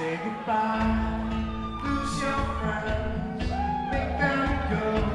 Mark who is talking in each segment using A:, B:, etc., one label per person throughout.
A: Say goodbye, lose your friends, make them go.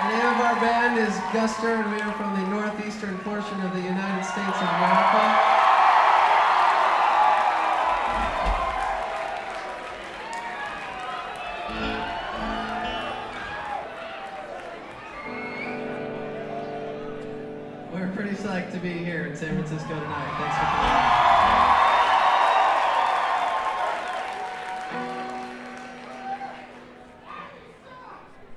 A: The name of our band is Guster, and we are from the northeastern portion of the United States of America. We're pretty psyched to be here in San Francisco tonight. Thanks for coming.